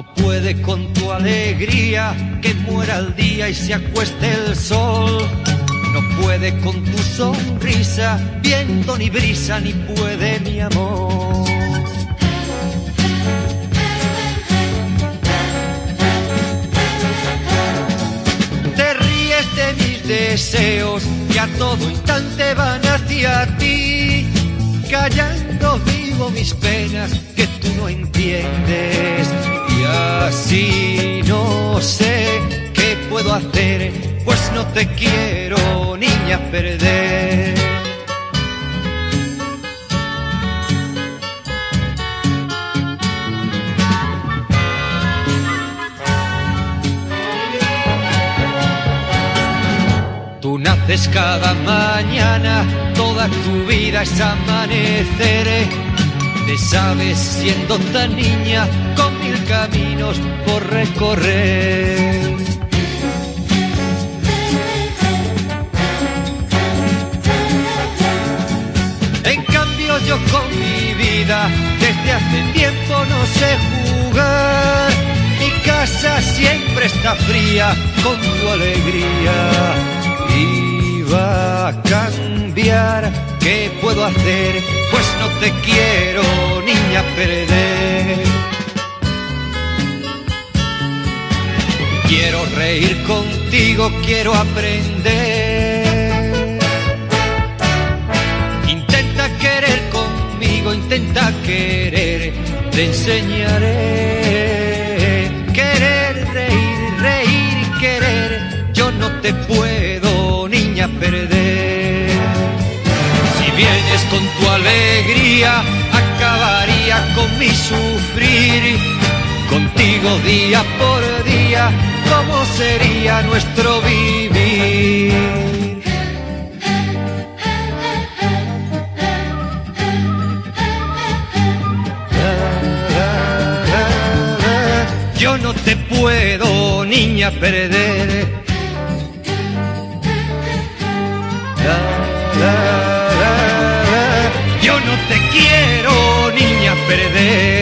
puede con tu alegría que muera el día y se acueste el sol. No puede con tu sonrisa, viento ni brisa, ni puede mi amor. Te ríes de mis deseos que a todo instante van hacia ti, callando vivo mis penas que tú no entiendes. Sé qué puedo hacer, pues no te quiero, niña, perder. Tú naces cada mañana, toda tu vida es amanecer. Te sabes siendo tan niña con mil caminos por En cambio yo con mi vida desde hace tiempo no sé jugar. Mi casa siempre está fría con tu alegría. Iba a cambiar, ¿qué puedo hacer? Pues no te quiero, Quiero reír contigo, quiero aprender. Intenta querer conmigo, intenta querer, te enseñaré. Querer, reír, reír y querer, yo no te puedo, niña, perder. Si vienes con tu alegría, acabaría con mi sufrir. Contigo día por día, ¿cómo sería nuestro vivir. Yo no te puedo, niña, perder. Yo no te quiero, niña, perder.